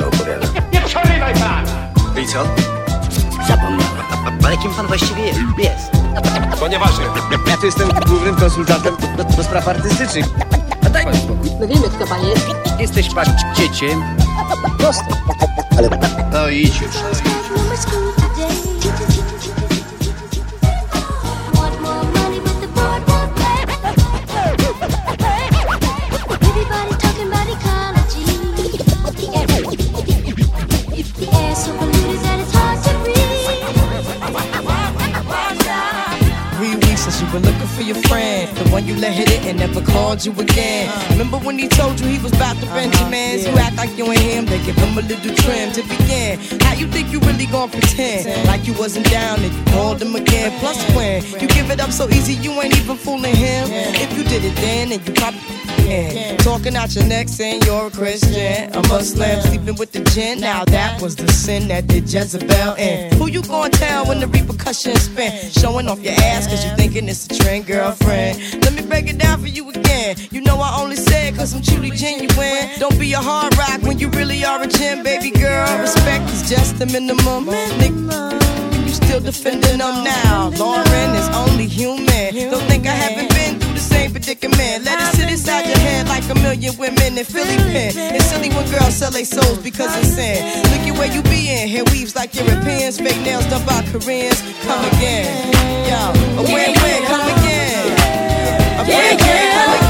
Po co mi pan to opowiada? I co? Zapomniałem. Ale kim pan właściwie jest? To nieważne. Ja tu jestem głównym konsultantem do, do spraw artystycznych. A daj pan spokój. My wiemy, kto pan jest. Jesteś dzieciem. Proste. No idź już. You let hit it and never called you again. Uh-huh. Remember when he told you he was about to Benjamins? You uh-huh. act like you ain't him, they give him a little trim to begin. How you think you really gonna pretend like you wasn't down and you called him again? Plus when you give it up so easy, you ain't even fooling him. If you did it then, and you probably can. Talking out your neck saying you're a Christian, a Muslim, sleeping with the gin. Now that was the sin that did Jezebel in. Who you gonna tell when the repercussions spin? Showing off your ass cause you thinking it's a trend, girlfriend. Let me break it down for you again. You know I only said cause I'm truly genuine. Don't be a hard rock when you really are a gem, baby girl. Respect is just the minimum. Nigga, you still defending them now. Lauryn is only human. Don't think I haven't been through the same predicament. A million women in Philly pen. It's silly when girls sell their souls because of sin. Look at where you be in. Hair weaves like Europeans, fake nails done by Koreans. Come again. Yo, a win-win, come again. A win-win, come again.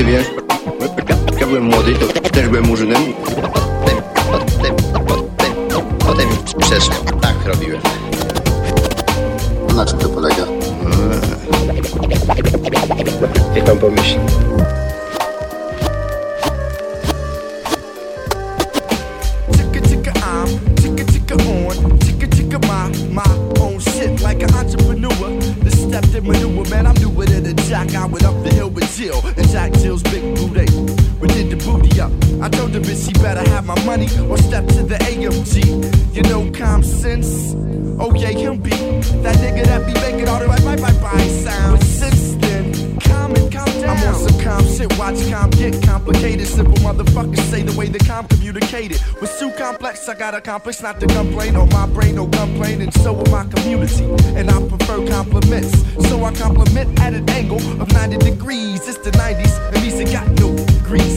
Ty wiesz? Jak byłem młody, to też byłem murzynem. Potem, potem, potem, potem przeszłem. Tak robiłem. Na czym to polega? Niech pan pomyśli. The maneuver, man, I'm newer than a jack. I went up the hill with Jill, and Jack Jill's big booty. We did the booty up. I told the bitch she better have my money or step to the AMG. You know, common sense. Oh yeah, him be that nigga watch Com get complicated. Simple motherfuckers say the way the Com communicated. Was too complex, I got a complex not to complain on my brain, no complain, and so will my community. And I prefer compliments, so I compliment at an angle of 90 degrees. It's the 90s, and it got no.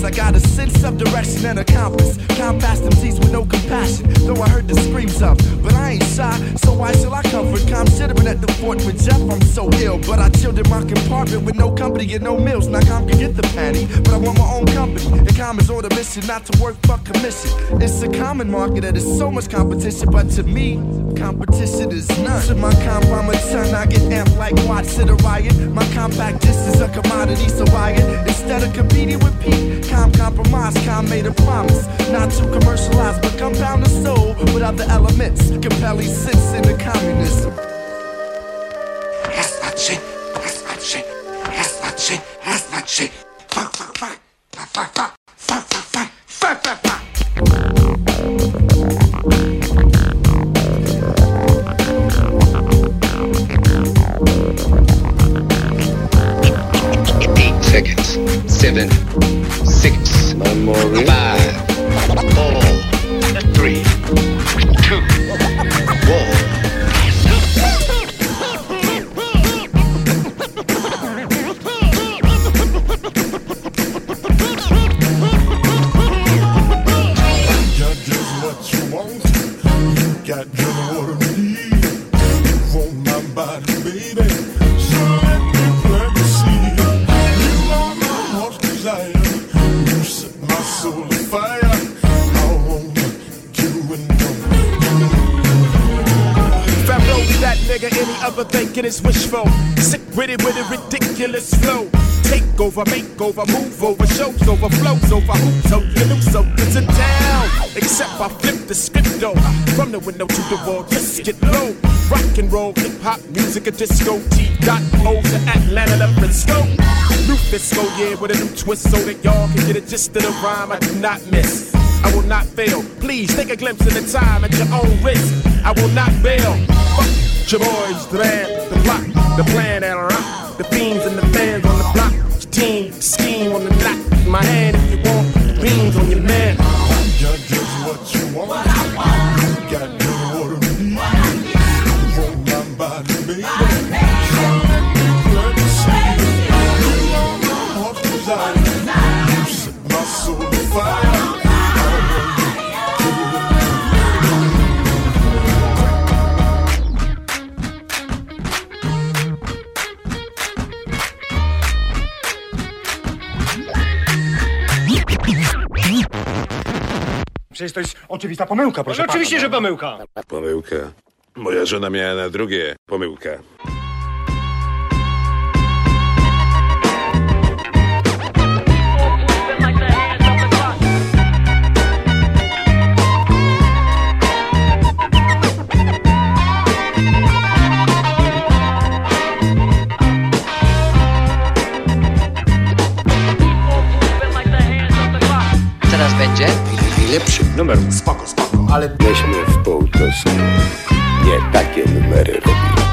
I got a sense of direction and a compass. Compass them T's with no compassion, though I heard the screams of. But I ain't shy, so why shall I comfort? Been at the fort with Jeff, I'm so ill. But I chilled in my compartment with no company and no meals. Now calm can get the patty, but I want my own company. And is on the mission, not to work for commission. It's a common market that is so much competition, but to me, competition is none. To my comp, I'm a ton, I get amped like watts at a riot. My compact disc is a commodity, so I. Instead of competing with Pete, Time compromise, Time made a promise not to commercialize, but compound the soul without the elements. Compelling sits in the communism. That's that shit. That's that shit. That's that shit. That's that shit. Other thinking wishful. Sick with it with a ridiculous flow. Take over, make over, move over, shows over, flows over, hoops over, new something's in town. Except I flip the script though. From the window to the wall, just get low. Rock and roll, hip hop, music, a disco. T dot O to Atlanta, the Frisco. New Fisco, oh yeah, with a new twist so that y'all can get a gist of the rhyme I do not miss. I will not fail. Please take a glimpse of the time at your own risk. I will not bail. Fuck your boys, band, the plan Przecież to jest oczywista pomyłka, proszę No, oczywiście, pana. że pomyłka. Pomyłka. Moja żona miała na drugie pomyłkę. Lepszy. Numer, spoko, spoko, ale Weźmy w półtosku. Nie takie numery robimy.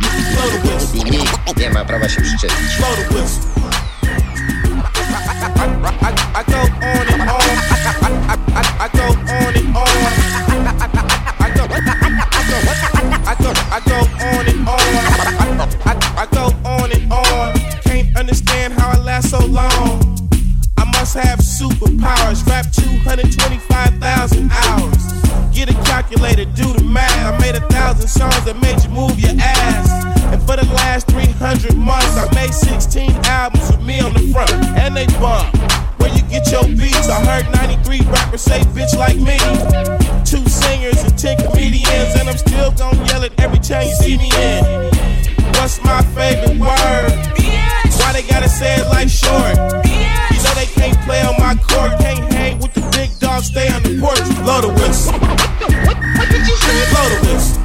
I, i, i nikt nie ma prawa się przyczepić. Blow the whistle. I, I, I, I go on Have superpowers. Rap 225,000 hours. Get a calculator, do the math. I made a thousand songs that made you move your ass. And for the last 300 months, I made 16 albums with me on the front, and they bump. Where you get your beats? I heard 93 rappers say bitch like me. Two singers and ten comedians, and I'm still gonna yell it every time you see me in. What's my favorite word? Why they gotta say it like short? You know they can't play on my court, can't hang with the big dogs, stay on the porch. Blow the whistle. Blow the whistle.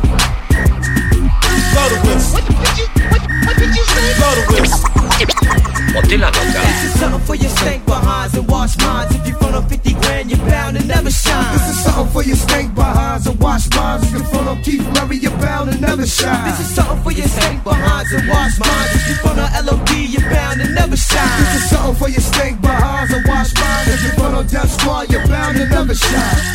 Blow the whistle. What did you say? Blow the whistle. Motyla noga. This is something for your stank behinds and wash minds. If you front on 50 grand, you're bound to never shine. This is something for your stank behinds and wash minds. If you front on Keith Murray, you're bound to never shine. This is something for your stank behinds and wash minds. If you front on LOD, never shine.